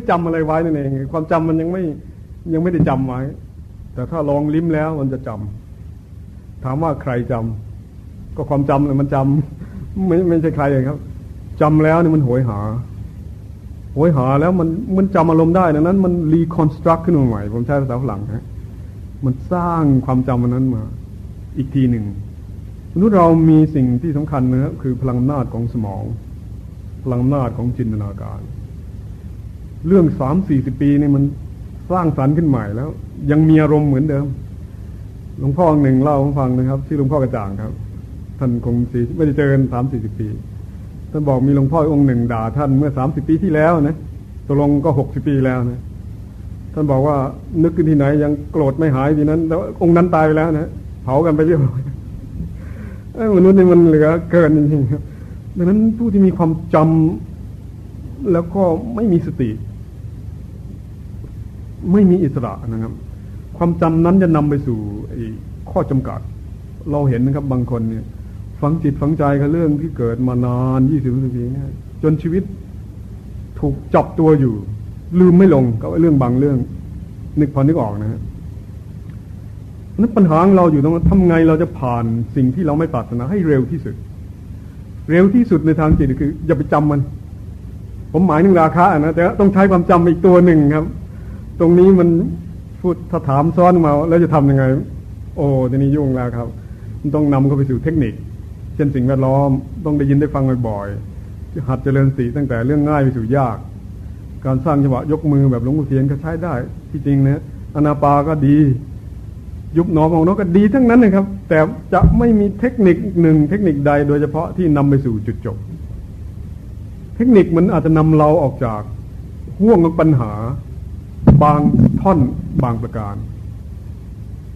ไม่จำอะไรไว้นั่นเองความจำมันยังไม่ยังไม่ได้จำไว้ แต่ถ้าลองลิ้มแล้วมันจะจำถามว่าใครจำก็ความจำเลยมันจำไม่ไม่ใช่ใครเลยครับจำแล้วนี่มันโหยหาโหยหาแล้วมันมันจำอารมณ์ได้ดังนั้น มันรีคอนสตรักขึ้นมาใหม่ ผมใช้ภาษาฝรั่งฮะมันสร้างความจำมันนั้นมา อีกทีหนึ่งมนุษย์เรามีสิ่งที่สำคัญนะครับคือพลังอำนาจของสมอง พลังอำนาจของจินตนาการ เรื่องสามสี่สิบปีนี่มันสร้างสรรค์ขึ้นใหม่แล้ว ยังมีอารมณ์เหมือนเดิม หลวงพ่อหนึ่งเล่าให้ฟังนะครับ ที่หลวงพ่อกระจ่างครับ ท่านคงสีไม่ได้เจอกันสามสี่สิบปีท่านบอกมีหลวงพ่อองค์หนึ่งด่า ท่านเมื่อสามสิบปีที่แล้วนะตกลงก็หกสิบปีแล้วนะท่านบอกว่านึกขึ้นที่ไหนยังโกรธไม่หายทีนั้น แล้วองค์นั้นตายไปแล้วนะเผากันไปเรียบร้อยมนุษย์นี่มันเหลือเกินจริงๆครับดังนั้นผู้ที่มีความจำแล้วก็ไม่มีสติ ไม่มีอิสระนะครับ ความจำนั้นจะนำไปสู่ข้อจำกัด เราเห็นนะครับบางคนเนี่ย ฝังจิตฝังใจกับเรื่องที่เกิดมานานยี่สิบปีเนี่ยจนชีวิตถูกจับตัวอยู่ ลืมไม่ลงกับเรื่องบางเรื่อง นึกพอนึกออกนะฮะนั้นปัญหาของเราอยู่ตรงนั้นทำไงเราจะผ่านสิ่งที่เราไม่ปรารถนาให้เร็วที่สุด เร็วที่สุดในทางจิตคือ อย่าไปจำมัน ผมหมายถึงราคานะแต่ต้องใช้ความจำอีกตัวหนึ่งครับ ตรงนี้มันพูดถ้าถามซ้อนมาแล้วจะทํำยังไง โอ้ทีนี้ยุ่งแล้วครับ มันต้องนำเข้าไปสู่เทคนิค เช่นสิ่งแวดล้อมต้องได้ยินได้ฟังบ่อยๆหัดเจริญสติตั้งแต่เรื่องง่ายไปสู่ยาก การสร้างจังหวะยกมือแบบหลวงปู่เทียนก็ใช้ได้ ที่จริงนะอนาปาก็ดี ยุบหนอมองนกก็ดีทั้งนั้นนะครับ แต่จะไม่มีเทคนิคหนึ่งเทคนิคใดโดยเฉพาะที่นำไปสู่จุดจบ เทคนิคมันอาจจะนำเราออกจากห่วงของปัญหา บางท่อนบางประการ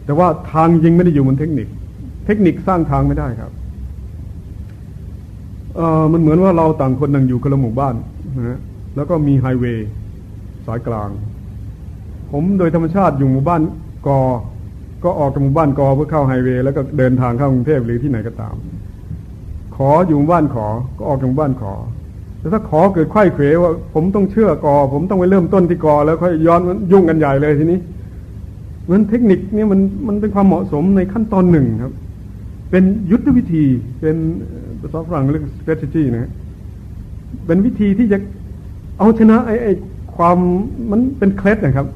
แต่ว่าทางยิงไม่ได้อยู่บนเทคนิค เทคนิคสร้างทางไม่ได้ครับเออมันเหมือนว่าเราต่างคนต่างอยู่คนละหมู่บ้านนะฮะแล้วก็มีไฮเวย์สายกลาง ผมโดยธรรมชาติอยู่หมู่บ้านกอ ก็ออกจากหมู่บ้านกอเพื่อเข้าไฮเวย์แล้วก็เดินทางเข้ากรุงเทพหรือที่ไหนก็ตาม ขออยู่หมู่บ้านขอ ก็ออกจากหมู่บ้านขอ แต่ถ้าขอเกิดไข้เขวว่า ผมต้องเชื่อกอ ผมต้องไปเริ่มต้นที่กอ แล้วค่อยย้อนยุ่งกันใหญ่เลยทีนี้มันเทคนิคเนี่ยมันมันเป็นความเหมาะสมในขั้นตอนหนึ่งครับ เป็นยุทธวิธีเป็นภาษาฝรั่งเรียก strategy นะเป็นวิธีที่จะเอาชนะไอ้ไอ้ความมันเป็นเคล็ดนะครับ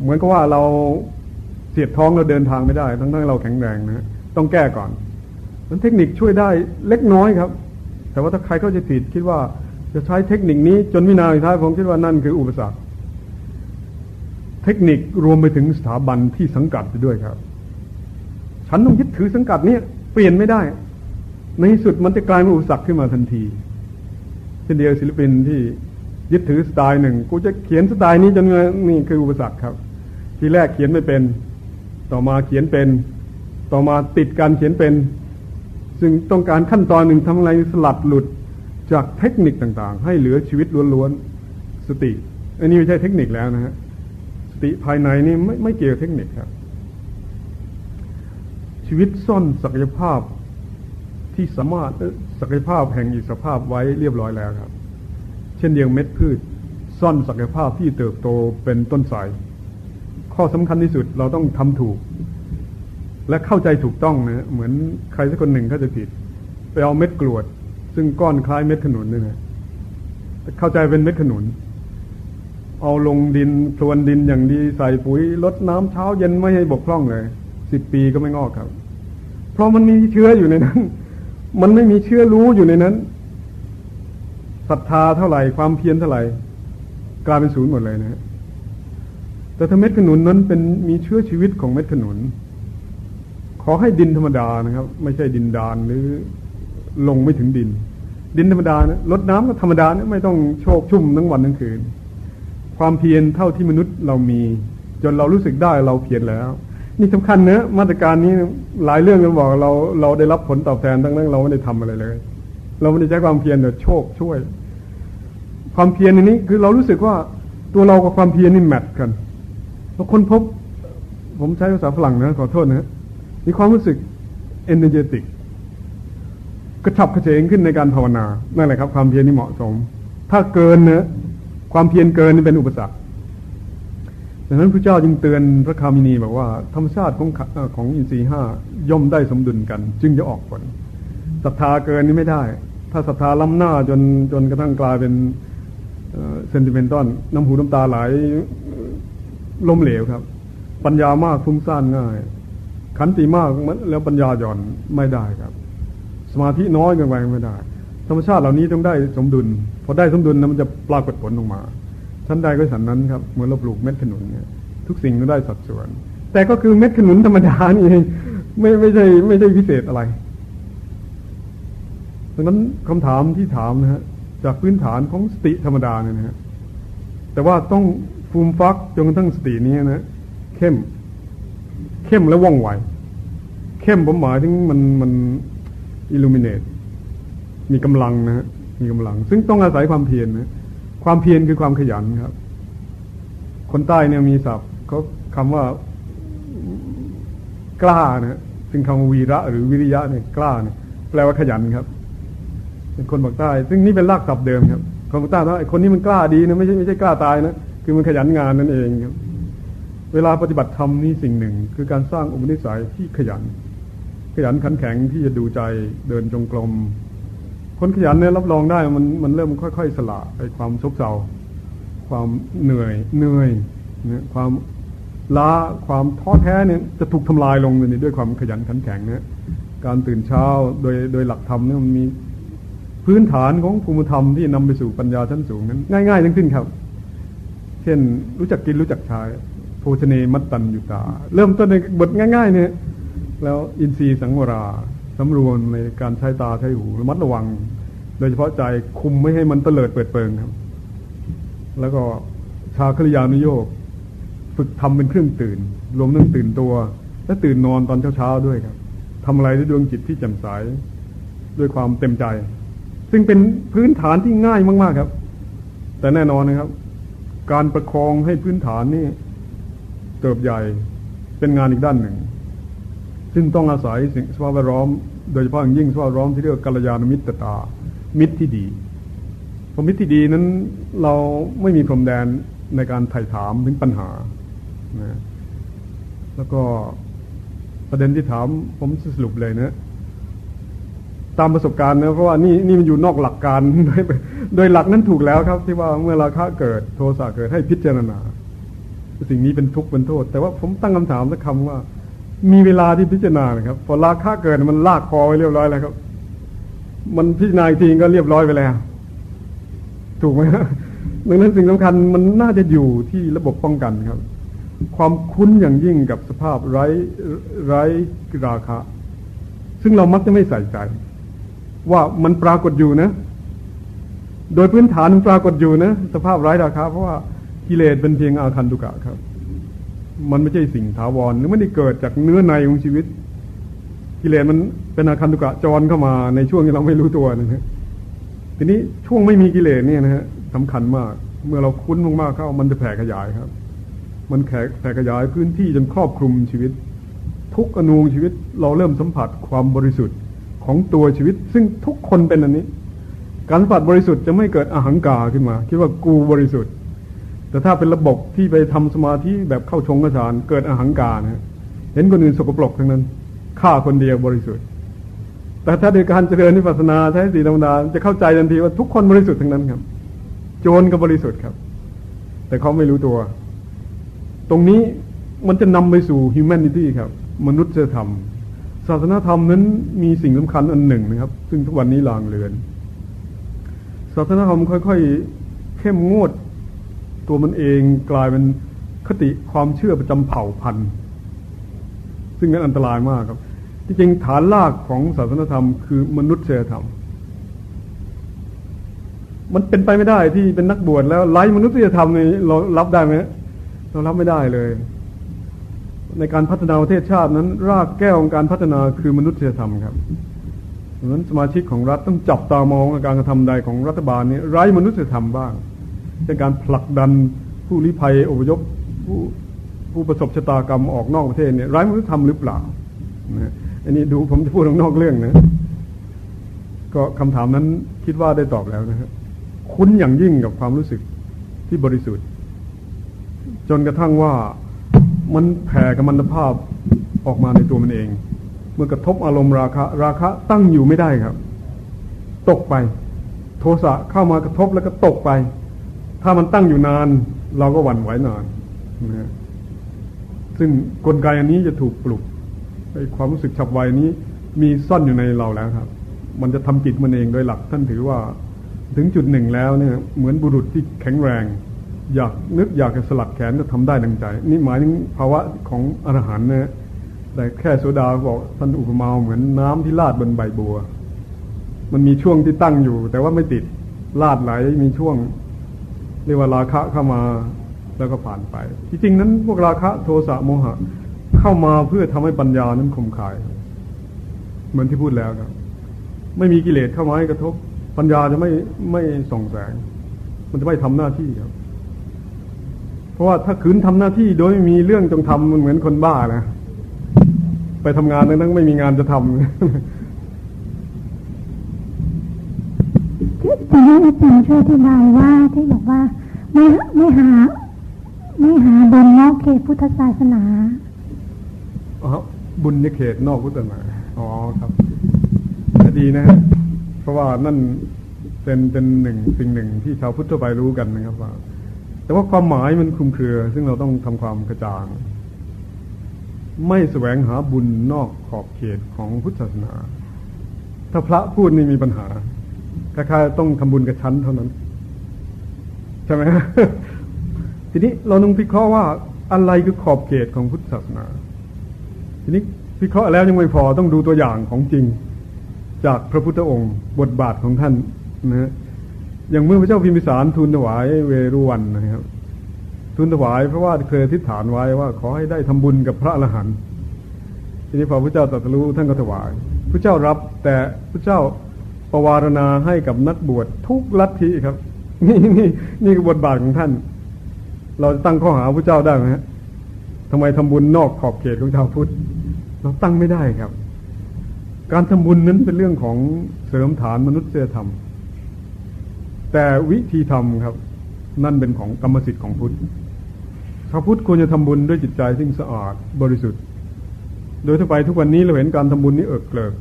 เหมือนกับว่าเราเสียดท้องเราเดินทางไม่ได้ ทั้งๆเราแข็งแรงนะต้องแก้ก่อนมันเทคนิคช่วยได้เล็กน้อยครับ แต่ว่าถ้าใครเข้าใจผิดคิดว่าจะใช้เทคนิคนี้จนวินาทีท้ายผมคิดว่านั่นคืออุปสรรค เทคนิครวมไปถึงสถาบันที่สังกัดไปด้วยครับ ฉันต้องยึดถือสังกัดนี้เปลี่ยนไม่ได้ ในที่สุดมันจะกลายเป็นอุปสรรคขึ้นมาทันทีเช่นเดียวศิลปินที่ยึดถือสไตล์หนึ่งกูจะเขียนสไตล์นี้จนนี่คืออุปสรรคครับ ทีแรกเขียนไม่เป็น ต่อมาเขียนเป็น ต่อมาติดการเขียนเป็น ซึ่งต้องการขั้นตอนหนึ่งทำอะไรสลัดหลุดจากเทคนิคต่างๆ ให้เหลือชีวิตล้วนๆสติ อันนี้ไม่ใช่เทคนิคแล้วนะฮะสติภายในนี่ไม่ไม่เกี่ยวเทคนิคครับ ชีวิตซ่อนศักยภาพที่สามารถศักยภาพแห่งอิสรภาพไว้เรียบร้อยแล้วครับ เช่นเดียวเม็ดพืชซ่อนศักยภาพที่เติบโตเป็นต้นสายข้อสำคัญที่สุดเราต้องทำถูก และเข้าใจถูกต้องนะเหมือนใครสักคนหนึ่งเขาจะผิด ไปเอาเม็ดกรวด ซึ่งก้อนคล้ายเม็ดขนุนนี่นะเข้าใจเป็นเม็ดขนุน เอาลงดินพรวนดินอย่างดีใส่ปุ๋ยลดน้ำเช้าเย็นไม่ให้บกพร่องเลยสิบปีก็ไม่งอกครับ เพราะมันมีเชื้ออยู่ในนั้น มันไม่มีเชื้อรู้อยู่ในนั้นศรัทธาเท่าไหร่ความเพียรเท่าไหร่กลายเป็นศูนย์หมดเลยนะแต่ถ้าเม็ดขนุนนั้นเป็นมีเชื้อชีวิตของเม็ดขนุน อให้ดินธรรมดานะครับ ไม่ใช่ดินดานหรือลงไม่ถึงดิน ดินธรรมดานะลดน้ำก็ธรรมดานะไม่ต้องโชกชุ่มทั้งวันทั้งคืน ความเพียรเท่าที่มนุษย์เรามี จนเรารู้สึกได้เราเพียรแล้ว นี่สำคัญเนะมาตรการนี้หลายเรื่องกันบอกเราเราได้รับผลตอบแทนทั้งนั้นเราไม่ได้ทำอะไรเลย เราไม่ได้ใช้ความเพียรแต่โชคช่วย ความเพียรในนี้คือเรารู้สึกว่าตัวเรากับความเพียรนี่แมทกันพอคนพบ ผมใช้ภาษาฝรั่งนะขอโทษนะ มีความรู้สึก energetic กระฉับกระเฉงขึ้นในการภาวนา นั่นแหละครับ ความเพียรนี่เหมาะสม ถ้าเกินเนะความเพียรเกินนี่เป็นอุปสรรคดังนั้นพระเจ้าจึงเตือนพระคามินีบอกว่า ธรรมชาติของของอินทรีห้าย่อมได้สมดุลกัน จึงจะออกผลศรัทธาเกินนี่ไม่ได้ ถ้าศรัทธาล้ำหน้าจนจนกระทั่งกลายเป็นเซนติเมนตัลน้ำหูน้ำตาไหลล้มเหลวครับ ปัญญามากฟุ้งซ่านง่าย ขันติมากแล้วปัญญาหย่อนไม่ได้ครับ สมาธิน้อยกินไปไม่ได้ ธรรมชาติเหล่านี้ต้องได้สมดุล พอได้สมดุลนะมันจะปรากฏผลออกมาท่านใดก็สันนั้นครับเหมือนเราปลูกเม็ดขนุนเนี่ยทุกสิ่งก็ได้สัดส่วน แต่ก็คือเม็ดขนุนธรรมดานี่เองไม่ไม่ใช่ไม่ใช่พิเศษอะไรดังนั้นคำถามที่ถามนะฮะจากพื้นฐานของสติธรรมดาเนี่ยนะฮะแต่ว่าต้องฟูมฟักจนกระทั่งสตินี้นะเข้ม เข้มและว่องไว เข้มผมหมายถึงมันมันอิลูมิเนตมีกำลังนะฮะมีกำลัง ซึ่งต้องอาศัยความเพียรนะความเพียรคือความขยันครับ คนใต้เนี่ยมีศัพท์เขาคำว่ากล้านะซึ่งคำวีระหรือวิริยะเนี่ยกล้าเนี่ยแปลว่าขยันครับ เป็นคนบอกใต้ ซึ่งนี่เป็นรากศัพท์เดิมครับคนบอกใต้ว่าไอคนนี้มันกล้าดีนะไม่ใช่ไม่ใช่กล้าตายนะคือมันขยันงานนั่นเองครับ เวลาปฏิบัติธรรมนี่สิ่งหนึ่ง คือการสร้างอุปนิสัยที่ขยัน ขยันขันแข็งที่จะดูใจเดินจงกรมคนขยันเนี่ยรับรองได้มันมันเริ่มค่อย ๆ สละไอ้ความซบเซาความเหนื่อยเหนื่อยเนี่ยความล้าความท้อแท้เนี่ยจะถูกทำลายลงเลยด้วยความขยันขันแข็งเนี่ยการตื่นเช้าโดยโดยหลักธรรมเนี่ยมันมีพื้นฐานของภูมิธรรมที่นำไปสู่ปัญญาชั้นสูงนั้น ง่ายๆทั้งสิ้นครับ เช่นรู้จักกินรู้จักใช้โภชเนมัตตันอยู่ตา เริ่มต้นในบทง่าย ๆ เนี่ย แล้วอินทรีย์สังวราสำรวมในการใช้ตาใช้หูระมัดระวัง โดยเฉพาะใจคุมไม่ให้มันเตลิดเปิดเปิงครับ แล้วก็ชาคริยานุโยกฝึกทำเป็นเครื่องตื่น รวมทั้งตื่นตัว และตื่นนอนตอนเช้าๆด้วยครับทำอะไรด้วยดวงจิตที่แจ่มใสด้วยความเต็มใจ ซึ่งเป็นพื้นฐานที่ง่ายมากๆครับ แต่แน่นอนนะครับ การประคองให้พื้นฐานนี่เติบใหญ่เป็นงานอีกด้านหนึ่ง ซึ่งต้องอาศัยสิ่งสภาพแวดล้อม โดยเฉพาะอย่างยิ่งสภาพแวดล้อมที่เรียกกัลยาณมิตรตา มิตรที่ดีพอมิตรที่ดีนั้นเราไม่มีพรมแดนในการไถ่ถามถึงปัญหานะแล้วก็ประเด็นที่ถามผมสรุปเลยนะตามประสบการณ์นะเพราะว่านี่นี่มันอยู่นอกหลักการโดยหลักนั้นถูกแล้วครับ ที่ว่าเมื่อราคะเกิดโทสะเกิดให้พิจารณา สิ่งนี้เป็นทุกข์เป็นโทษ แต่ว่าผมตั้งคำถามสักคำว่า มีเวลาที่พิจารณานะครับ พอราคาเกิดมันลากคอไว้เรียบร้อยแล้วครับ มันพิจารณาทีก็เรียบร้อยไปแล้ว ถูกไหมดังนั้นสิ่งสำคัญมันน่าจะอยู่ที่ระบบป้องกันครับ ความคุ้นอย่างยิ่งกับสภาพไร้ไร้ราคาซึ่งเรามักจะไม่ใส่ใจ ว่ามันปรากฏอยู่นะ โดยพื้นฐานมันปรากฏอยู่นะ สภาพไร้ราคาเพราะว่ากิเลสเป็นเพียงอาคันตุกะครับ มันไม่ใช่สิ่งถาวรหรือไม่ได้เกิดจากเนื้อในของชีวิต กิเลสมันเป็นอาคันตุกะจรเข้ามาในช่วงที่เราไม่รู้ตัวนะฮะทีนี้ช่วงไม่มีกิเลสเนี่ยนะฮะสำคัญมาก เมื่อเราคุ้นมากๆเข้ามันจะแผ่ขยายครับ มันแผ่แผ่ขยายพื้นที่จนครอบคลุมชีวิต ทุกอนูชีวิตเราเริ่มสัมผัสความบริสุทธิ์ของตัวชีวิต ซึ่งทุกคนเป็นอันนี้ การสัมผัสบริสุทธิ์จะไม่เกิดอหังกาขึ้นมา คิดว่ากูบริสุทธิ์ แต่ถ้าเป็นระบบที่ไปทำสมาธิแบบเข้าชงกระสานเกิดอหังการนะเห็นคนอื่นสกปรกทั้งนั้นฆ่าคนเดียวบริสุทธิ์ แต่ถ้าโดยการเจริญนิพพานาใช้สีธรรมดาจะเข้าใจทันทีว่าทุกคนบริสุทธิ์ทั้งนั้นครับ โจรก็บริสุทธิ์ครับ แต่เขาไม่รู้ตัว ตรงนี้มันจะนำไปสู่ humanity ครับ มนุษยธรรม ศาสนาธรรมนั้นมีสิ่งสำคัญอันหนึ่งนะครับ ซึ่งทุกวันนี้ลางเลือน ศาสนาธรรมค่อย ๆ เข้มงวด ตัวมันเองกลายเป็นคติความเชื่อประจำเผ่าพันธุ์ ซึ่งนั้นอันตรายมากครับ ที่จริงฐานรากของศาสนธรรมคือมนุษยธรรม มันเป็นไปไม่ได้ที่เป็นนักบวชแล้วไร้มนุษยธรรมนี่เรารับได้ไหมเรารับไม่ได้เลย ในการพัฒนาประเทศชาตินั้น รากแก้วของการพัฒนาคือมนุษยธรรมครับดังนั้นสมาชิกของรัฐต้องจับตามองการกระทำใดของรัฐบาลนี้ไร้มนุษยธรรมบ้าง เป็นการผลักดันผู้ลี้ภัยอพยพผู้ผู้ประสบชะตากรรมออกนอกประเทศเนี่ยร้มนุษยธรรมหรือเปล่านะอันนี้ดูผมจะพูดนอกเรื่องนะก็คำถามนั้นคิดว่าได้ตอบแล้วนะครับคุ้นอย่างยิ่งกับความรู้สึกที่บริสุทธิ์ จนกระทั่งว่ามันแผ่กัมมันตภาพออกมาในตัวมันเอง เมื่อกระทบอารมณ์ราคะ ราคะตั้งอยู่ไม่ได้ครับ ตกไป โทสะเข้ามากระทบแล้วก็ตกไป ถ้ามันตั้งอยู่นาน เราก็หวั่นไหวนานนะซึ่งกลไกอันนี้จะถูกปลุกไอ้ความรู้สึกฉับไวนี้ มีซ่อนอยู่ในเราแล้วครับ มันจะทำจิตมันเองโดยหลัก ท่านถือว่าถึงจุดหนึ่งแล้วเนี่ย เหมือนบุรุษที่แข็งแรง อยากนึกอยากจะสลัดแขนก็ทำได้ดังใจ นี่หมายถึงภาวะของอรหันต์นะแต่แค่โซดาบอกท่านอุปมาเหมือนน้ำที่ลาดบนใบบัว มันมีช่วงที่ตั้งอยู่ แต่ว่าไม่ติดลาดไหลมีช่วง รียกว่าราคะเข้ามาแล้วก็ผ่านไป จริงๆนั้นพวกราคะโทสะโมหะ เข้ามาเพื่อทำให้ปัญญานั้นคมคาย เหมือนที่พูดแล้วครับ ไม่มีกิเลสเข้ามาให้กระทบ ปัญญาจะไม่ไม่ส่องแสง มันจะไม่ทำหน้าที่ครับ เพราะว่าถ้าขืนทำหน้าที่โดยไม่มีเรื่องจงทำมันเหมือนคนบ้านะไปทำงานนั้งไม่มีงานจะทำ ตอนนี้อาจารย์ช่วยอธิบายว่าที่บอกว่าไม่ไม่หา ไม่หาบนนอกเขตพุทธศาสนาอ๋อบุญในเขตนอกพุทธศาสนาอ๋อครับดีนะเพราะว่านั่นเป็นเป็นหนึ่งสิ่งหนึ่งที่ชาวพุทธไปรู้กันนะครับว่า แต่ว่าความหมายมันคลุมเครือ ซึ่งเราต้องทำความกระจ่าง ไม่แสวงหาบุญนอกขอบเขตของพุทธศาสนา ถ้าพระพูดนี่มีปัญหา คล้าต้องทำบุญกับชั้นเท่านั้น ใช่ไหมทีนี้เราต้องพิเคราะห์ว่าอะไรคือขอบเขตของพุทธศาสนา ทีนี้พิเคราะห์แล้วยังไม่พอต้องดูตัวอย่างของจริง จากพระพุทธองค์ บทบาทของท่านนะอย่างเมื่อพระเจ้าพิมพิสารทูลถวายเวรุวันนะครับทูลถวายเพราะว่าเคยอธิษฐานไว้ว่า ขอให้ได้ทำบุญกับพระอรหันต์ทีนี้พอพระเจ้าตรัสรู้ท่านก็ถวายพระเจ้ารับแต่พระเจ้า ประวารณาให้กับนักบวชทุกลัทธิครับ นี่นี่นี่คือบทบาทของท่าน เราจะตั้งข้อหาพระเจ้าได้ไหมฮะทำไมทำบุญนอกขอบเขตของชาวพุทธเราตั้งไม่ได้ครับ การทำบุญนั้นเป็นเรื่องของเสริมฐานมนุษยธรรม แต่วิธีทำครับ นั่นเป็นของกรรมสิทธิ์ของพุทธชาวพุทธควรจะทำบุญด้วยจิตใจที่สะอาดบริสุทธิ์ โดยทั่วไปทุกวันนี้เราเห็นการทำบุญนี้เอิกเกลิก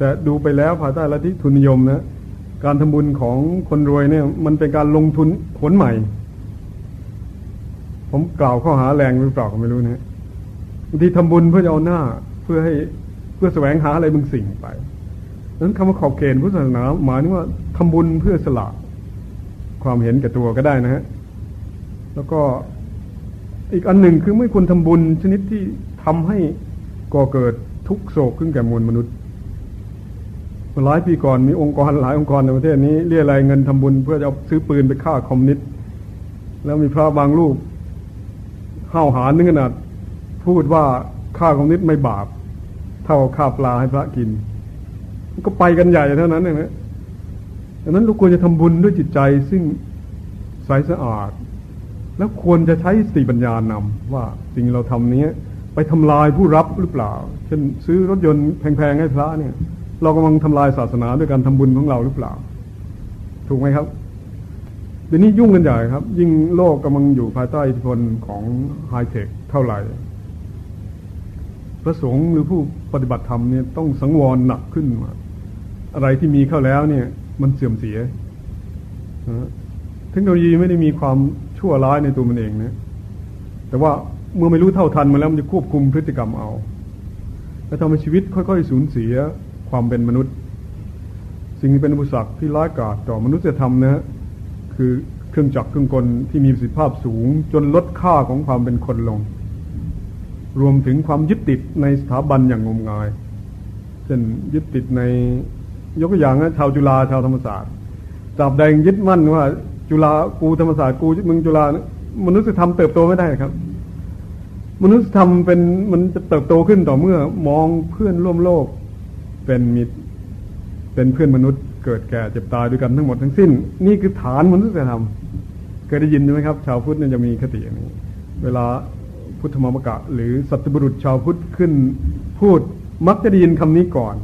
แต่ดูไปแล้วภายใต้ลัทธิทุนนิยมนะการทำบุญของคนรวยเนี่ย มันเป็นการลงทุนผลใหม่ ผมกล่าวข้อหาแรงหรือเปล่าก็ไม่รู้นะบางทีทำบุญเพื่อเอาหน้า เพื่อให้เพื่อแสวงหาอะไรบางสิ่งไปนั้นคำว่าขอบเขตพุทธศาสนาหมายถึงว่าทำบุญเพื่อสละความเห็นแก่ตัวก็ได้นะฮะแล้วก็อีกอันหนึ่งคือไม่ควรทำบุญชนิดที่ทำให้ก่อเกิดทุกโศกขึ้นแก่มวลมนุษย์ หลายปีก่อนมีองค์กรหลายองค์กรในประเทศนี้เรียรายเงินทำบุญเพื่อจะเอาซื้อปืนไปฆ่าคอมมิวนิสต์แล้วมีพระบางรูปห้าวหาญนึงขนาดพูดว่าฆ่าคอมมิวนิสต์ไม่บาป เท่าฆ่าปลาให้พระกิน ก็ไปกันใหญ่เท่านั้นเองนะดังนั้นเราควรจะทำบุญด้วยจิตใจซึ่งใสสะอาด แล้วควรจะใช้สติปัญญานำว่าสิ่งเราทำนี้ไปทำลายผู้รับหรือเปล่า เช่นซื้อรถยนต์แพงๆให้พระเนี่ย เรากำลังทำลายศาสนาด้วยการทำบุญของเราหรือเปล่า ถูกไหมครับเดี๋ยวนี้ยุ่งกันใหญ่ครับ ยิ่งโลกกำลังอยู่ภายใต้อิทธิพลของไฮเทคเท่าไหร่ พระสงฆ์หรือผู้ปฏิบัติธรรมเนี่ยต้องสังวรหนักขึ้นมาอะไรที่มีเข้าแล้วเนี่ย มันเสื่อมเสียเทคโนโลยีไม่ได้มีความชั่วร้ายในตัวมันเองนะแต่ว่าเมื่อไม่รู้เท่าทันมาแล้วมันจะควบคุมพฤติกรรมเอา และทำให้ชีวิตค่อยๆสูญเสีย ความเป็นมนุษย์ สิ่งที่เป็นอุปสรรคที่ร้ายกาจต่อมนุษยธรรมนะคือเครื่องจักรเครื่องกลที่มีประสิทธิภาพสูง จนลดค่าของความเป็นคนลง รวมถึงความยึดติดในสถาบันอย่างงมงาย เช่นยึดติดในยกตัวอย่างนะชาวจุฬาชาวธรรมศาสตร์จับใดยึดมั่นว่า จุฬากูธรรมศาสตร์กูมึงจุฬามนุษยธรรมเติบโตไม่ได้ครับ มนุษยธรรมเป็นมันจะเติบโตขึ้นต่อเมื่อมองเพื่อนร่วมโลก เป็นมิตรเป็นเพื่อนมนุษย์เกิดแก่เจ็บตายด้วยกันทั้งหมดทั้งสิ้น นี่คือฐานมนุษยธรรมเคยได้ยินไหมครับ ชาวพุทธเนี่ยจะมีคติอย่างนี้ เวลาพุทธมามกะ หรือสัตบุรุษชาวพุทธขึ้นพูดมักจะได้ยินคำนี้ก่อน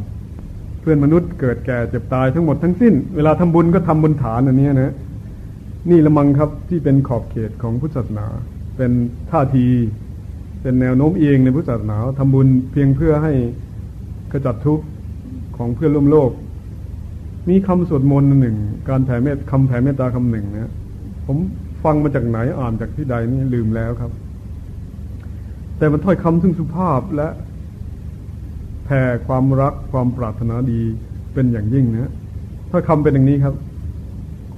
เพื่อนมนุษย์เกิดแก่เจ็บตายทั้งหมดทั้งสิ้น เวลาทำบุญก็ทำบนฐานอันนี้นะนี่ละมังครับที่เป็นขอบเขตของพุทธศาสนา เป็นท่าทีเป็นแนวโน้มเองในพุทธศาสนาทำบุญเพียงเพื่อให้ขจัดทุกข์ ของเพื่อนร่วมโลก มีคำสวดมนต์หนึ่ง การแผ่เมตคำแผ่เมตตาคำหนึ่งนะผมฟังมาจากไหนอ่านจากที่ใดนี่ลืมแล้วครับ แต่มันถ้อยคำซึ่งสุภาพและแผ่ความรักความปรารถนาดีเป็นอย่างยิ่งนะถ้อยคำเป็นอย่างนี้ครับ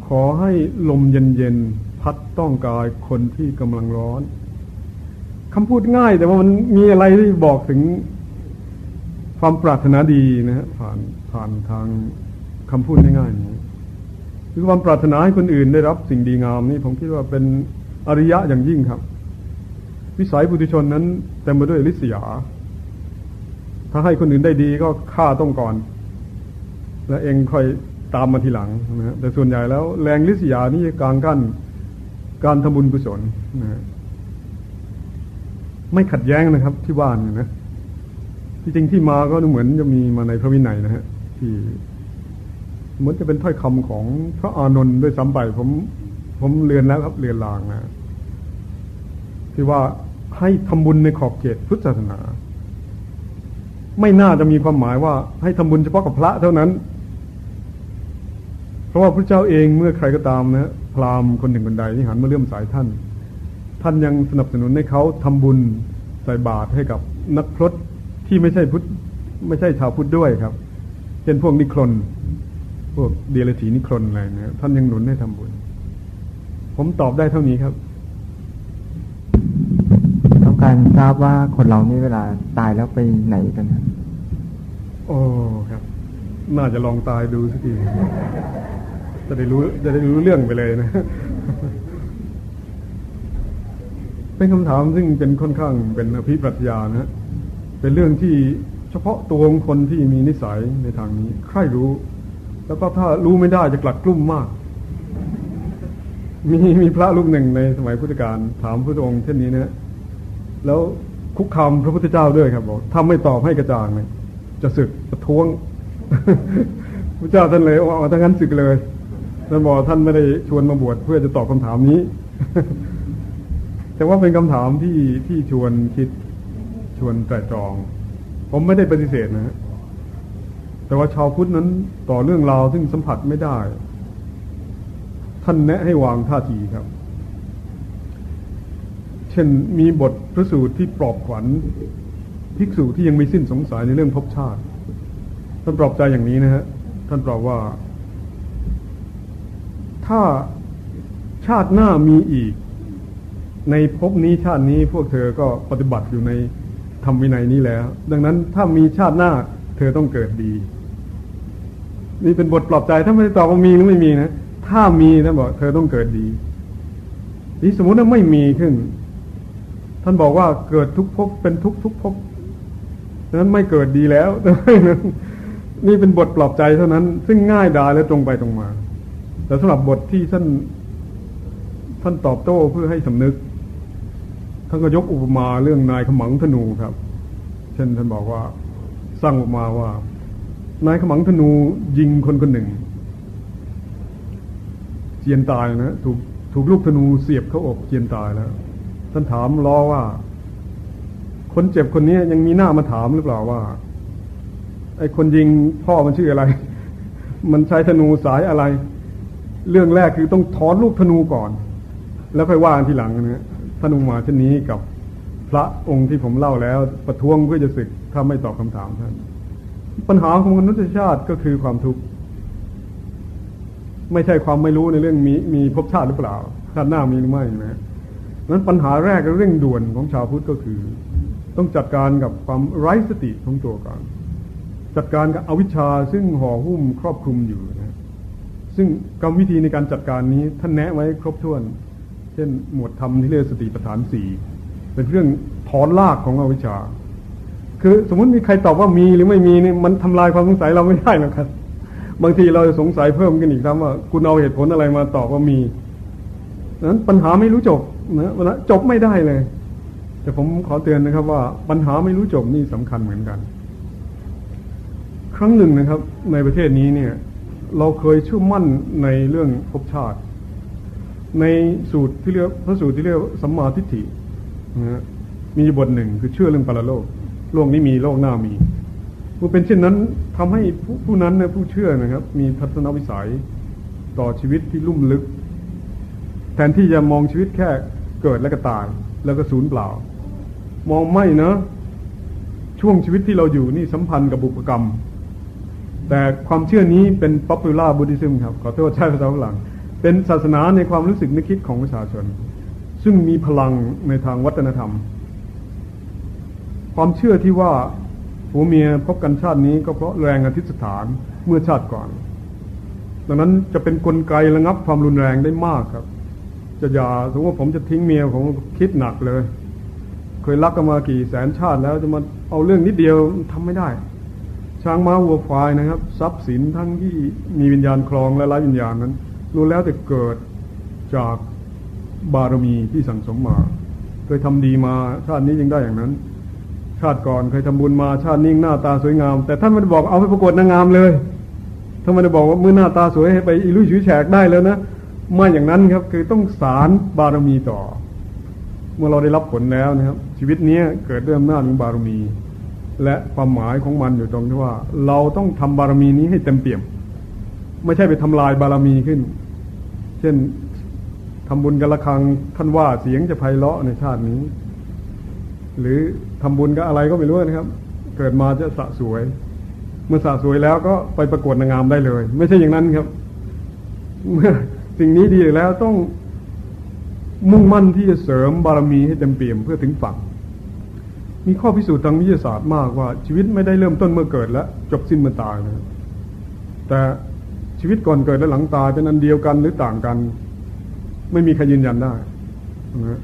ขอให้ลมเย็นๆพัดต้องกายคนที่กำลังร้อนคำพูดง่ายแต่ว่ามันมีอะไรที่บอกถึง ความปรารถนาดีนะฮะผ่านผ่านทางคำพูดง่ายๆนี้คือความปรารถนาให้คนอื่นได้รับสิ่งดีงามนี่ผมคิดว่าเป็นอริยะอย่างยิ่งครับ วิสัยปุถุชนนั้นเต็มไปด้วยลิษยา ถ้าให้คนอื่นได้ดีก็ฆ่าต้องก่อน และเองค่อยตามมาทีหลังนะแต่ส่วนใหญ่แล้วแรงลิษยานี่กลางกั้นการทำบุญกุศลนะไม่ขัดแย้งนะครับที่ว่านนะ ที่จริงที่มาก็เหมือนจะมีมาในพระวินัยนะฮะ ที่เหมือนจะเป็นถ้อยคำของพระอานนท์ด้วยซ้ำไปผม ผมเรียนแล้วครับเรียนลางนะที่ว่าให้ทำบุญในขอบเขตพุทธศาสนา ไม่น่าจะมีความหมายว่า ให้ทำบุญเฉพาะกับพระเท่านั้น เพราะว่าพระเจ้าเองเมื่อใครก็ตามนะพราหมณ์คนหนึ่งคนใดที่หันมาเลื่อมสายท่าน ท่านยังสนับสนุนให้เขาทำบุญใส่บาตรให้กับนักพรต ที่ไม่ใช่พุทธไม่ใช่ชาวพุทธด้วยครับ เช่นพวกนิครนพวกเดียรถีนิครนอะไรเนี่ยท่านยังหนุนให้ทำบุญ ผมตอบได้เท่านี้ครับ ต้องการทราบว่าคนเรานี่เวลาตายแล้วไปไหนกันครับโอ้ครับ น่าจะลองตายดูสักทีจะได้รู้จะได้รู้เรื่องไปเลยนะ เป็นคำถามซึ่งเป็นค่อนข้างเป็นอภิปรัชญานะ เป็นเรื่องที่เฉพาะตัวของคนที่มีนิสัยในทางนี้ ใครรู้ แล้วก็ถ้ารู้ไม่ได้จะกลัดกลุ้มมาก มีมีพระรูปหนึ่งในสมัยพุทธกาลถามพระองค์เช่นนี้นะแล้วคุกคามพระพุทธเจ้าด้วยครับบอกถ้าไม่ตอบให้กระจ่างเนี่ยจะศึกประท้วงพระเจ้าท่านเลยว่าถ้างั้นศึกเลยท่านบอกท่านไม่ได้ชวนมาบวชเพื่อจะตอบคำถามนี้ แต่ว่าเป็นคำถามที่ที่ชวนคิด ชวนแต่ตรอง ผมไม่ได้ปฏิเสธนะ แต่ว่าชาวพุทธนั้นต่อเรื่องราวซึ่งสัมผัสไม่ได้ ท่านแนะให้วางท่าทีครับ เช่นมีบทพระสูตรที่ปลอบขวัญภิกษุที่ยังไม่สิ้นสงสัยในเรื่องภพชาติ ท่านปลอบใจอย่างนี้นะฮะ ท่านปลอบว่า ถ้าชาติหน้ามีอีก ในภพนี้ชาตินี้พวกเธอก็ปฏิบัติอยู่ใน ทำวินัยนี้แล้ว ดังนั้นถ้ามีชาติหน้า เธอต้องเกิดดี นี่เป็นบทปลอบใจถ้าไม่ได้ตอบว่ามีหรือไม่มีนะถ้ามีท่านบอกเธอต้องเกิดดีนี่สมมติว่าไม่มีขึ้น ท่านบอกว่าเกิดทุกภพเป็นทุกทุกภพดังนั้นไม่เกิดดีแล้วนี่เป็นบทปลอบใจเท่านั้น ซึ่งง่ายดายและตรงไปตรงมา แต่สำหรับบทที่ท่านท่านตอบโต้เพื่อให้สำนึก ท่านก็ยกอุปมาเรื่องนายขมังธนูครับ เช่นท่านบอกว่า สร้างอุปมาว่า นายขมังธนูยิงคนคนหนึ่งเจียนตายนะถูกถูกลูกธนูเสียบเข้าอกเจียนตายแล้วท่านถามล้อว่า คนเจ็บคนนี้ยังมีหน้ามาถามหรือเปล่าว่า ไอ้คนยิงพ่อมันชื่ออะไร มันใช้ธนูสายอะไร เรื่องแรกคือต้องถอนลูกธนูก่อน แล้วค่อยว่ากันทีหลังนะ ท่านอุมาเช่นนี้กับพระองค์ที่ผมเล่าแล้ว ประท้วงเพื่อจะศึกถ้าไม่ตอบคำถามท่าน ปัญหาของมนุษยชาติก็คือความทุกข์ไม่ใช่ความไม่รู้ในเรื่องมีมีภพชาติหรือเปล่าชาติหน้ามีหรือไม่นะนั้นปัญหาแรกเร่งด่วนของชาวพุทธก็คือ ต้องจัดการกับความไร้สติของตัวก่อนจัดการกับอวิชชาซึ่งห่อหุ้มครอบคลุมอยู่นะซึ่งกรรมวิธีในการจัดการนี้ท่านแนะไว้ครบถ้วน ช่น หมวดธรรมที่เรียกสติปัฏฐานสี่เป็นเรื่องถอนลากของอวิชชา คือสมมติมีใครตอบว่ามีหรือไม่มีนี่มันทำลายความสงสัยเราไม่ได้หรอกครับ บางทีเราจะสงสัยเพิ่มกันอีกครับว่า คุณเอาเหตุผลอะไรมาตอบว่ามีนั้นปัญหาไม่รู้จบนะวันจบไม่ได้เลย แต่ผมขอเตือนนะครับ ว่าปัญหาไม่รู้จบนี่สำคัญเหมือนกัน ครั้งหนึ่งนะครับ ในประเทศนี้เนี่ย เราเคยเชื่อมั่นในเรื่องภพชาติ ในสูตรที่เรียกพระสูตรที่เรียกสัมมาทิฏฐินะมีบทหนึ่งคือเชื่อเรื่องปรโลก โลกนี้มีโลกหน้ามีเมื่อเป็นเช่นนั้นทำให้ผู้ผู้นั้นนะผู้เชื่อนะครับ มีทัศนวิสัยต่อชีวิตที่ลุ่มลึก แทนที่จะมองชีวิตแค่เกิดแล้วก็ตาย แล้วก็สูญเปล่า มองไม่นะ ช่วงชีวิตที่เราอยู่นี่สัมพันธ์กับบุพกรรม แต่ความเชื่อนี้เป็น popular Buddhism ครับ ขอโทษใช้ภาษาฝรั่ง เป็นศาสนาในความรู้สึกนึกคิดของประชาชน ซึ่งมีพลังในทางวัฒนธรรม ความเชื่อที่ว่าผัวเมียพบกันชาตินี้ก็เพราะแรงอธิษฐานเมื่อชาติก่อน ดังนั้นจะเป็นนกลไกระงับความรุนแรงได้มากครับ จะอย่าสมมติว่าผมจะทิ้งเมียผมคิดหนักเลย เคยรักกันมากี่แสนชาติแล้วจะมาเอาเรื่องนิดเดียวทำไม่ได้ ช้างม้าวัวควายนะครับ ทรัพย์สินทั้งที่มีวิญญาณคลองและไร้วิญญาณนั้น รู้แล้วแต่เกิดจากบารมีที่สั่งสมมา เคยทำดีมาชาตินี้ยังได้อย่างนั้น ชาติก่อนเคยทำบุญมาชาตินี้หน้าตาสวยงาม แต่ท่านไม่ได้บอกเอาไปประกวดนางงามเลยท่านไม่ได้บอกว่าเมื่อหน้าตาสวยให้ไปอิลุยฉุยแฉกได้แล้วนะไม่อย่างนั้นครับคือต้องสารบารมีต่อ เมื่อเราได้รับผลแล้วนะครับ ชีวิตนี้เกิดด้วยอำนาจของบารมี และความหมายของมันอยู่ตรงที่ว่า เราต้องทำบารมีนี้ให้เต็มเปี่ยม ไม่ใช่ไปทำลายบารมีขึ้น เช่นทำบุญกันละครังท่านว่าเสียงจะไพเราะในชาตินี้ หรือทำบุญก็อะไรก็ไม่รู้นะครับ เกิดมาจะสะสวย เมื่อสะสวยแล้วก็ไปประกวดนางงามได้เลย ไม่ใช่อย่างนั้นครับ เมื่อสิ่งนี้ดีแล้วต้องมุ่งมั่นที่จะเสริมบารมีให้เต็มเปี่ยมเพื่อถึงฝั่ง มีข้อพิสูจน์ทางวิทยาศาสตร์มากว่าชีวิตไม่ได้เริ่มต้นเมื่อเกิดและจบสิ้นเมื่อตายนะแต่ ชีวิตก่อนเกิดและหลังตายเป็นอันเดียวกันหรือต่างกัน ไม่มีใครยืนยันได้นะ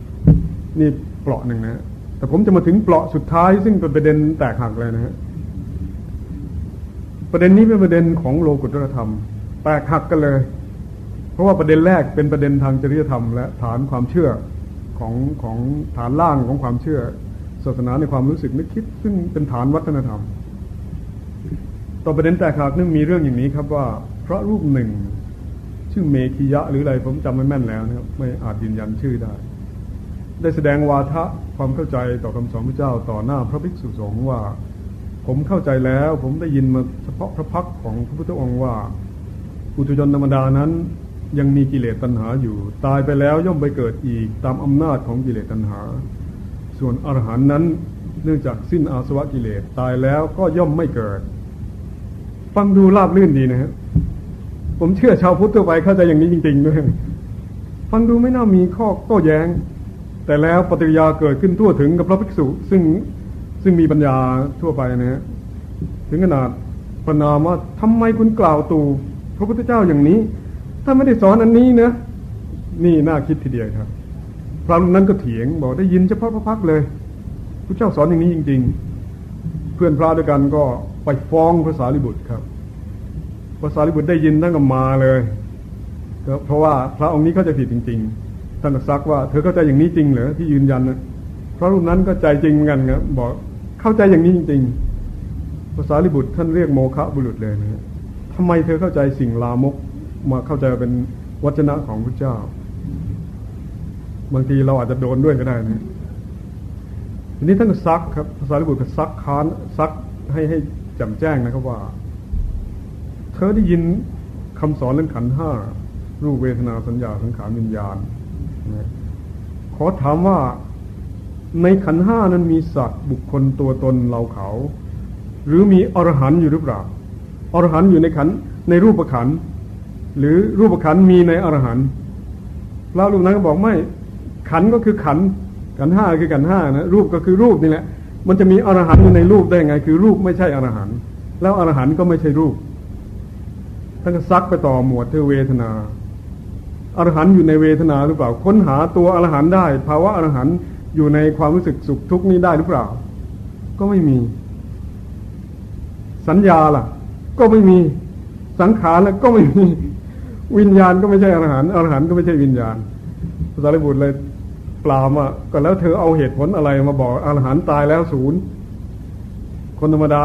นี่เปราะหนึ่งนะ แต่ผมจะมาถึงเปราะสุดท้าย ซึ่งเป็นประเด็นแตกหักเลยนะฮะประเด็นนี้เป็นประเด็นของโลกุตรธรรม แตกหักกันเลย เพราะว่าประเด็นแรกเป็นประเด็นทางจริยธรรม และฐานความเชื่อของของฐานล่างของความเชื่อ ศาสนาในความรู้สึกนึกคิด ซึ่งเป็นฐานวัฒนธรรม ต่อประเด็นแตกหักนึงมีเรื่องอย่างนี้ครับว่า พระรูปหนึ่ง ชื่อเมขิยะหรืออะไรผมจำไม่แม่นแล้วนะครับ ไม่อาจยืนยันชื่อได้ ได้แสดงวาทะความเข้าใจต่อคำสอนพระเจ้าต่อหน้าพระภิกษุสงฆ์ว่า ผมเข้าใจแล้ว ผมได้ยินมาเฉพาะพระพักของพระพุทธองค์ว่าอุตุชนธรรมดานั้นยังมีกิเลสตัณหาอยู่ ตายไปแล้วย่อมไปเกิดอีกตามอำนาจของกิเลสตัณหา ส่วนอรหันต์นั้นเนื่องจากสิ้นอาสวะกิเลสตายแล้วก็ย่อมไม่เกิด ฟังดูราบลื่นดีนะครับ ผมเชื่อชาวพุทธทั่วไปเข้าใจอย่างนี้จริงๆด้วยฟังดูไม่น่ามีข้อโต้แย้ง แต่แล้วปฏิกิริยาเกิดขึ้นทั่วถึงกับพระภิกษุ ซึ่งซึ่งมีปัญญาทั่วไปนะฮะถึงขนาดประนามว่าทำไมคุณกล่าวตู่พระพุทธเจ้าอย่างนี้ ถ้าไม่ได้สอนอันนี้นะนี่น่าคิดทีเดียวครับ พระนั้นก็เถียงบอกได้ยินเฉพาะพระพักเลยพระเจ้าสอนอย่างนี้จริง ๆ เพื่อนพระด้วยกันก็ไปฟ้องพระสารีบุตรครับ พระสารีบุตรได้ยินท่านก็มาเลย เพราะว่าพระองค์นี้เขาจะผิดจริง ๆ ท่านก็ซักว่าเธอเข้าใจอย่างนี้จริงเหรอที่ยืนยันนะพระรูปนั้นก็ใจจริงเหมือนกันครับบอกเข้าใจอย่างนี้จริง ๆ ภาษาลิบุตรท่านเรียกโมฆะบุรุษเลยนะทำไมเธอเข้าใจสิ่งลามกมาเข้าใจเป็นวจนะของพระเจ้า บางทีเราอาจจะโดนด้วยก็ได้นะทีนี้ท่านก็ซักครับภาษาลิบุตรก็ซักค้านซักให้ให้จำแจ้งนะครับว่า เธอได้ยินคำสอนเรื่องขันห้ารูปเวทนาสัญญาสังขารวิญญาณ ขอถามว่าในขันห้านั้นมีสัตว์บุคคลตัวตนเราเขา หรือมีอรหันอยู่หรือเปล่าอรหันอยู่ในขันในรูปขันหรือรูปขันมีในอรหันพระรูปนั้นก็บอกไม่ ขันก็คือขันขันห้าคือขันห้านะรูปก็คือรูปนี่แหละมันจะมีอรหันอยู่ในรูปได้ไง คือรูปไม่ใช่อรหันแล้วอรหันก็ไม่ใช่รูป ท่านก็ซักไปต่อหมวดเทเวทนาอรหันอยู่ในเวทนาหรือเปล่า ค้นหาตัวอรหันได้ ภาวะอรหันอยู่ในความรู้สึกสุขทุกข์นี้ได้หรือเปล่า ก็ไม่มี สัญญาล่ะ ก็ไม่มีสังขารแล้วก็ไม่มีวิญญาณก็ไม่ใช่อรหันอรหันก็ไม่ใช่วิญญาณพระสารีบุตรเลยปลามอะก็แล้วเธอเอาเหตุผลอะไรมาบอกอรหันตายแล้วศูนย์คนธรรมดา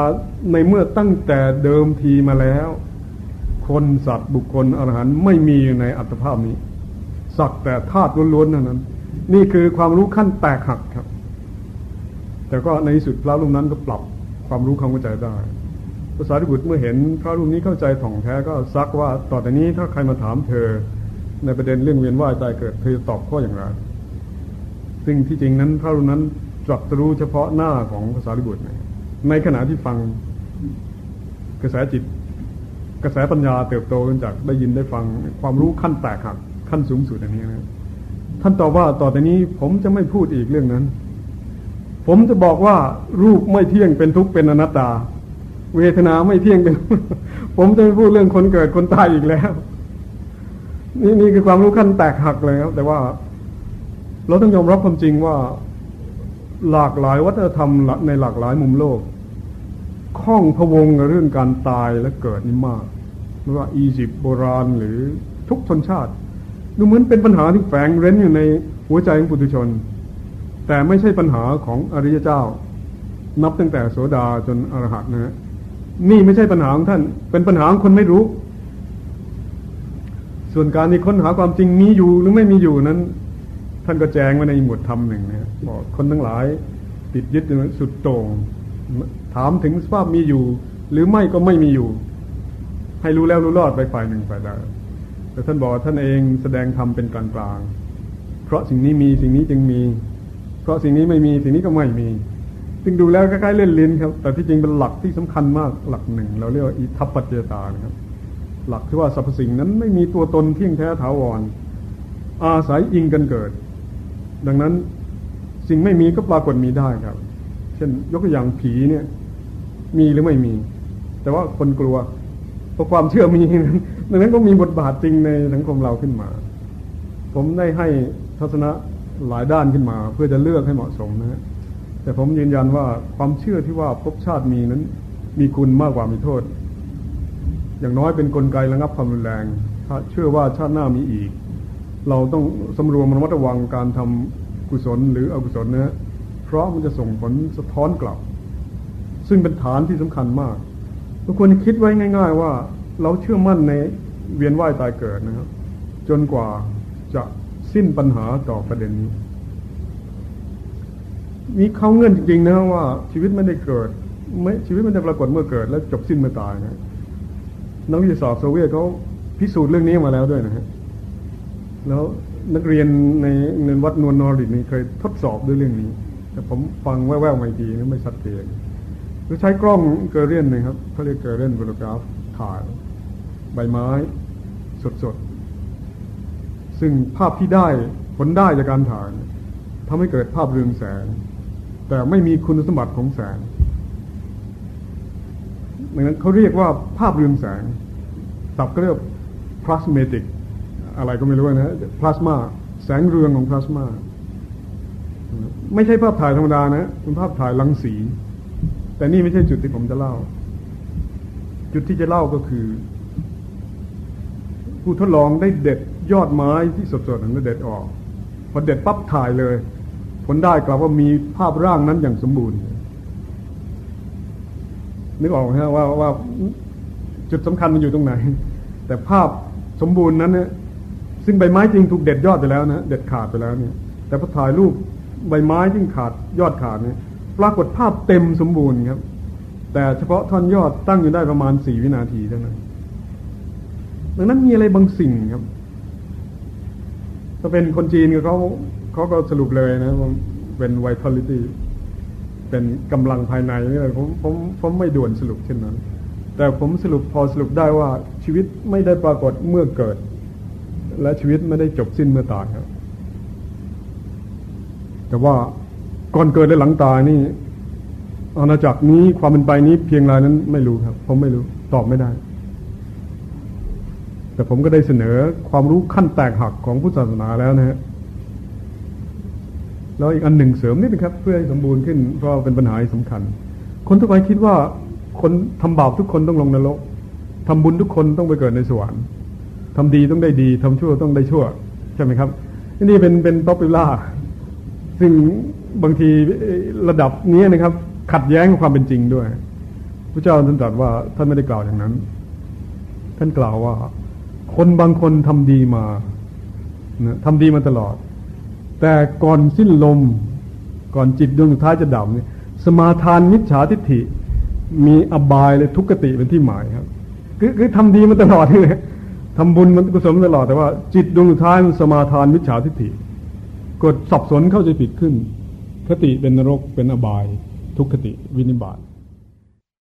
ในเมื่อตั้งแต่เดิมทีมาแล้ว คนสัตว์บุคคลอรหันต์ไม่มีอยู่ในอัตภาพนี้ สักแต่ธาตุล้วนๆเท่านั้น นี่คือความรู้ขั้นแตกหักครับ แต่ก็ในที่สุดพระรูปนั้นก็ปรับความรู้ความเข้าใจได้ภาษาดิบุตรเมื่อเห็นพระรูปนี้เข้าใจถ่องแท้ก็ซักว่าต่อแต่นี้ถ้าใครมาถามเธอ ในประเด็นเรื่องเวียนว่ายตายเกิดเธอตอบข้ออย่างไรซึ่งที่จริงนั้นพระรูปนั้นตรัสรู้เฉพาะหน้าของภาษาดิบุตรในขณะที่ฟังกระแสจิต กระแสปัญญาเติบโตขึ้นจากได้ยินได้ฟังความรู้ขั้นแตกหักขั้นสูงสุดอันนี้นะท่านตอบว่าต่อแต่นี้ผมจะไม่พูดอีกเรื่องนั้น ผมจะบอกว่ารูปไม่เที่ยงเป็นทุกข์เป็นอนัตตา เวทนาไม่เที่ยงเป็น ผมจะไม่พูดเรื่องคนเกิดคนตายอีกแล้ว นี่นี่คือความรู้ขั้นแตกหักเลยครับ แต่ว่า เราต้องยอมรับความจริงว่า หลากหลายวัฒนธรรมในหลากหลายมุมโลก ข้องพวงเรื่องการตายและเกิดนี่มากไม่ว่าอียิปต์โบราณหรือทุกชนชาติ ดูเหมือนเป็นปัญหาที่แฝงเร้นอยู่ในหัวใจของปุถุชน แต่ไม่ใช่ปัญหาของอริยเจ้า นับตั้งแต่โสดาจนอรหัตนะฮะนี่ไม่ใช่ปัญหาของท่าน เป็นปัญหาของคนไม่รู้ ส่วนการที่ค้นหาความจริงมีอยู่หรือไม่มีอยู่นั้น ท่านก็แจ้งไว้ในหมวดธรรมหนึ่งนะบอกคนทั้งหลาย ติดยึดสุดโต่ง ถามถึงสภาพมีอยู่ หรือไม่ก็ไม่มีอยู่ ให้รู้แล้วรู้รอดไปฝ่ายหนึ่งฝ่ายใดแต่ท่านบอกท่านเองแสดงธรรมเป็นกลางกลางเพราะสิ่งนี้มีสิ่งนี้จึงมี เพราะสิ่งนี้ไม่มีสิ่งนี้ก็ไม่มีจึงดูแล้วคล้ายๆเล่นลิ้นครับ แต่ที่จริงเป็นหลักที่สำคัญมากหลักหนึ่ง เราเรียกว่าอิทัปปัจเจตานะครับ หลักที่ว่าสรรพสิ่งนั้นไม่มีตัวตนเที่ยงแท้ถาวร อาศัยอิงกันเกิด ดังนั้นสิ่งไม่มีก็ปรากฏมีได้ครับ ช่น ยกตัวอย่างผีเนี่ย มีหรือไม่มี แต่ว่าคนกลัวเพราะความเชื่อมีนั้นดังนั้นก็มีบทบาทจริงในสังคมเราขึ้นมา ผมได้ให้ทัศนะหลายด้านขึ้นมา เพื่อจะเลือกให้เหมาะสมนะฮะแต่ผมยืนยันว่าความเชื่อที่ว่าภพชาติมีนั้น มีคุณมากกว่ามีโทษ อย่างน้อยเป็นนกลไกระงับความรุนแรง ถ้าเชื่อว่าชาติหน้ามีอีก เราต้องสำรวมระมัดระวังการทำกุศลหรืออกุศลนะ เพราะมันจะส่งผลสะท้อนกลับ ซึ่งเป็นฐานที่สำคัญมากทุกคนคิดไว้ง่าย ๆ ว่าเราเชื่อมั่นในเวียนว่ายตายเกิดนะครับ จนกว่าจะสิ้นปัญหาต่อประเด็นนี้ มีเข้าเงื่อนจริงๆนะว่าชีวิตไม่ได้เกิดไม่ชีวิตไมันจะปรากฏเมื่อเกิด แล้วจบสิ้นเมื่อตายนะนักวิทยาศาสตร์โซเวียตเขาพิสูจน์เรื่องนี้มาแล้วด้วยนะฮะแล้วนักเรียนในเรียนวัดนวลนอริดนี่เคยทดสอบด้วยเรื่องนี้ แต่ผมฟังแว่วๆไมาทีนี่ไม่ชัดเจนคือใช้กล้องเกเรียนนะครับเขาเรียกเกเรียนโฟโตกราฟถ่ายใบไม้สดๆ ซึ่งภาพที่ได้ผลได้จากการถ่ายทำให้เกิดภาพเรืองแสง แต่ไม่มีคุณสมบัติของแสงดังนั้นเขาเรียกว่าภาพเรืองแสงศัพท์ก็เรียกพลาสเมติกอะไรก็ไม่รู้นะพลาสมาแสงเรืองของพลาสมา ไม่ใช่ภาพถ่ายธรรมดานะเป็นภาพถ่ายรังสี แต่นี่ไม่ใช่จุดที่ผมจะเล่า จุดที่จะเล่าก็คือ ผู้ทดลองได้เด็ดยอดไม้ที่สดๆนั้นเด็ดออกพอเด็ดปั๊บถ่ายเลย ผลได้กลับว่ามีภาพร่างนั้นอย่างสมบูรณ์ นึกออกไหมว่าว่าจุดสำคัญมันอยู่ตรงไหน แต่ภาพสมบูรณ์นั้นเนี่ยซึ่งใบไม้จริงถูกเด็ดยอดไปแล้วนะเด็ดขาดไปแล้วเนี่ย แต่พอถ่ายรูป ใบไม้ที่งขาดยอดขาดเนี่ยปรากฏภาพเต็มสมบูรณ์ครับ แต่เฉพาะท่อนยอดตั้งอยู่ได้ประมาณสี่วินาทีเท่านั้นดังนั้นมีอะไรบางสิ่งครับ ถ้าเป็นคนจีนเขาเขาก็สรุปเลยนะว่าเป็น vitality เป็นกำลังภายในนี่ผมผมผมไม่ด่วนสรุปเช่นนั้น แต่ผมสรุปพอสรุปได้ว่าชีวิตไม่ได้ปรากฏเมื่อเกิด และชีวิตไม่ได้จบสิ้นเมื่อตายครับ แต่ว่าก่อนเกิดและหลังตายนี่อาณาจักรนี้ความเป็นไปนี้เพียงไรนั้นไม่รู้ครับ ผมไม่รู้ตอบไม่ได้ แต่ผมก็ได้เสนอความรู้ขั้นแตกหักของพุทธศาสนาแล้วนะฮะแล้วอีกอันหนึ่งเสริมนิดนึงครับ เพื่อให้สมบูรณ์ขึ้นเพราะเป็นปัญหาสำคัญ คนทุกคนคิดว่าคนทำบาปทุกคนต้องลงนรกทำบุญทุกคนต้องไปเกิดในสวรรค์ทำดีต้องได้ดีทำชั่วต้องได้ชั่ว ใช่ไหมครับนี่เป็นเป็นป๊อปปูล่า ซึ่งบางทีระดับนี้นะครับ ขัดแย้งกับความเป็นจริงด้วย พระเจ้าท่านตรัสว่าท่านไม่ได้กล่าวอย่างนั้น ท่านกล่าวว่า คนบางคนทำดีมาทำดีมาตลอด แต่ก่อนสิ้นลม ก่อนจิตดวงสุดท้ายจะดับนี่สมาทานมิจฉาทิฏฐิ มีอบายเลยทุกขติเป็นที่หมายครับ คือคือทำดีมาตลอดเลยทำบุญมันกุศลมตลอดแต่ว่า จิตดวงสุดท้ายมันสมาทานมิจฉาทิฏฐิ กดสับสนเข้าใจผิดขึ้น คติเป็นนรกเป็นอบาย ทุกขติวินิบาต